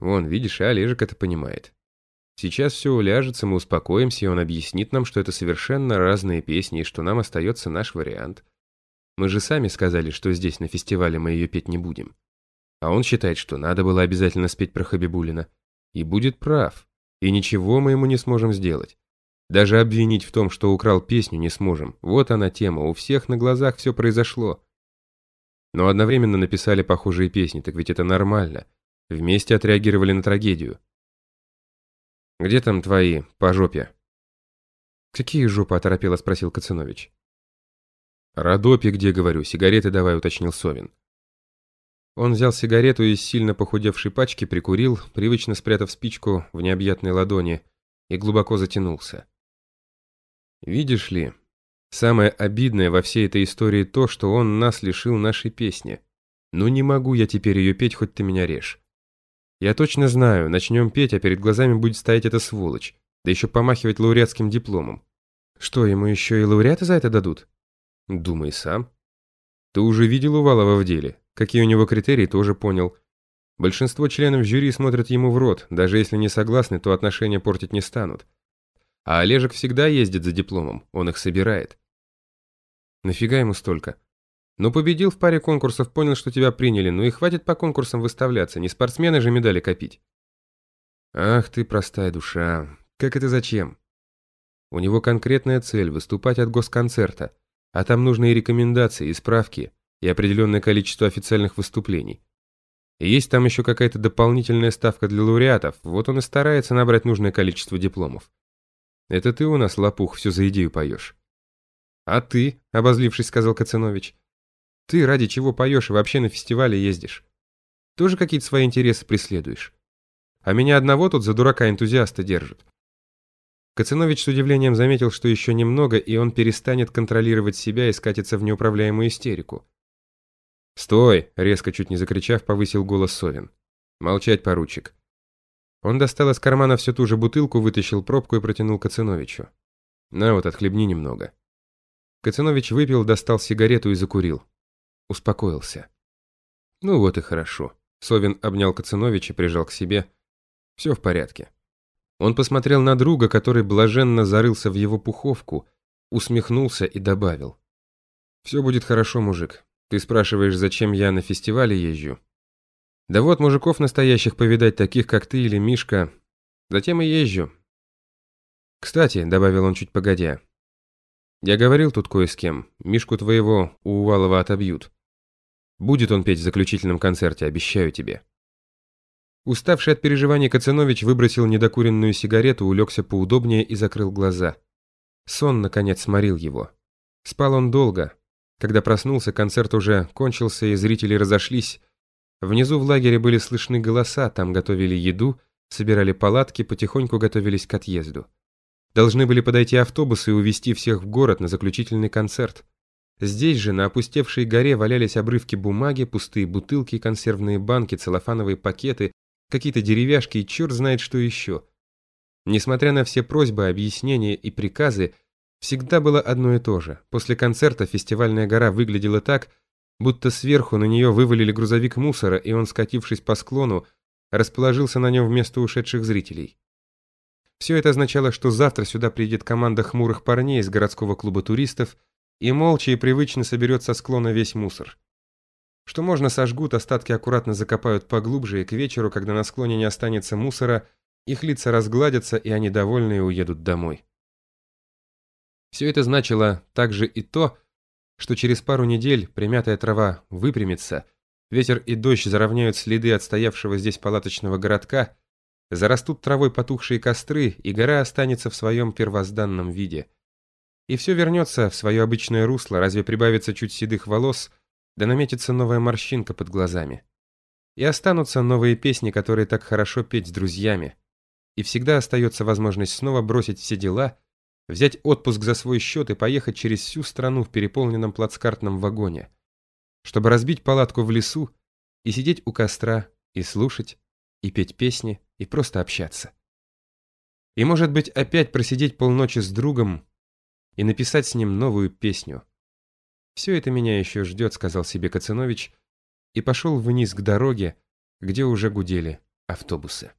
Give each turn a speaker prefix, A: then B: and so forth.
A: Вон, видишь, и Олежек это понимает. Сейчас все уляжется, мы успокоимся, и он объяснит нам, что это совершенно разные песни, и что нам остается наш вариант. Мы же сами сказали, что здесь, на фестивале, мы ее петь не будем. А он считает, что надо было обязательно спеть про Хабибулина. И будет прав. И ничего мы ему не сможем сделать. Даже обвинить в том, что украл песню, не сможем. Вот она тема, у всех на глазах все произошло. Но одновременно написали похожие песни, так ведь это нормально. Вместе отреагировали на трагедию. «Где там твои, по жопе?»
B: «Какие жопы?» – оторопело спросил Кацинович.
A: «Родопи где, говорю, сигареты давай», – уточнил Совин. Он взял сигарету из сильно похудевшей пачки, прикурил, привычно спрятав спичку в необъятной ладони, и глубоко затянулся. «Видишь ли, самое обидное во всей этой истории то, что он нас лишил нашей песни. Ну не могу я теперь ее петь, хоть ты меня режь. Я точно знаю, начнем петь, а перед глазами будет стоять эта сволочь, да еще помахивать лауреатским дипломом.
B: Что, ему еще и лауреаты за это дадут?
A: Думай сам. Ты уже видел Увалова в деле, какие у него критерии, тоже понял. Большинство членов жюри смотрят ему в рот, даже если не согласны, то отношения портить не станут. А Олежек всегда ездит за дипломом, он их собирает.
B: Нафига ему столько?
A: Ну, победил в паре конкурсов, понял, что тебя приняли, ну и хватит по конкурсам выставляться, не спортсмены же медали копить.
B: Ах ты, простая душа. Как это зачем?
A: У него конкретная цель – выступать от госконцерта, а там нужны и рекомендации, и справки, и определенное количество официальных выступлений. И есть там еще какая-то дополнительная ставка для лауреатов, вот он и старается набрать нужное количество дипломов. Это ты у нас, лопух, все за идею поешь.
B: А ты, обозлившись, сказал Кацанович, ты ради чего поешь и вообще на фестивале ездишь? Тоже какие-то свои интересы преследуешь? А меня одного тут за дурака-энтузиаста держат. Кацанович с удивлением заметил, что еще немного, и он перестанет контролировать себя и скатится в неуправляемую истерику.
A: «Стой!» — резко, чуть не закричав, повысил голос Совин. «Молчать, поручик». Он достал из кармана всю ту же бутылку, вытащил пробку и протянул Кацановичу. «На вот, отхлебни немного». Кацанович выпил, достал сигарету и закурил. Успокоился. Ну вот и хорошо. Совин обнял Кациновича, прижал к себе. Все в порядке. Он посмотрел на друга, который блаженно зарылся в его пуховку, усмехнулся и добавил. «Все будет хорошо, мужик. Ты спрашиваешь, зачем я на фестивале езжу? Да вот, мужиков настоящих повидать, таких как ты или Мишка. Затем и езжу. Кстати, добавил он чуть погодя, я говорил тут кое с кем. Мишку твоего у Увалова отобьют. Будет он петь в заключительном концерте, обещаю тебе». Уставший от переживаний Кацанович выбросил недокуренную сигарету, улегся поудобнее и закрыл глаза. Сон, наконец, сморил его. Спал он долго. Когда проснулся, концерт уже кончился, и зрители разошлись. Внизу в лагере были слышны голоса, там готовили еду, собирали палатки, потихоньку готовились к отъезду. Должны были подойти автобусы и увезти всех в город на заключительный концерт. Здесь же, на опустевшей горе, валялись обрывки бумаги, пустые бутылки, консервные банки, целлофановые пакеты, какие-то деревяшки и черт знает что еще. Несмотря на все просьбы, объяснения и приказы, всегда было одно и то же. После концерта фестивальная гора выглядела так, будто сверху на нее вывалили грузовик мусора, и он, скатившись по склону, расположился на нем вместо ушедших зрителей. Все это означало, что завтра сюда приедет команда хмурых парней из городского клуба туристов – и молча и привычно соберет со склона весь мусор. Что можно сожгут, остатки аккуратно закопают поглубже, и к вечеру, когда на склоне не останется мусора, их лица разгладятся, и они довольные уедут домой. Все это значило также и то, что через пару недель примятая трава выпрямится, ветер и дождь заровняют следы отстоявшего здесь палаточного городка, зарастут травой потухшие костры, и гора останется в своем первозданном виде – и все вернется в свое обычное русло, разве прибавится чуть седых волос, да наметится новая морщинка под глазами. И останутся новые песни, которые так хорошо петь с друзьями. И всегда остается возможность снова бросить все дела, взять отпуск за свой счет и поехать через всю страну в переполненном плацкартном вагоне, чтобы разбить палатку в лесу и сидеть у костра, и слушать, и петь песни, и просто общаться. И, может быть, опять просидеть полночи с другом, и написать с ним новую песню. «Все это меня еще ждет», — сказал себе Кацанович, и пошел вниз к дороге, где уже гудели автобусы.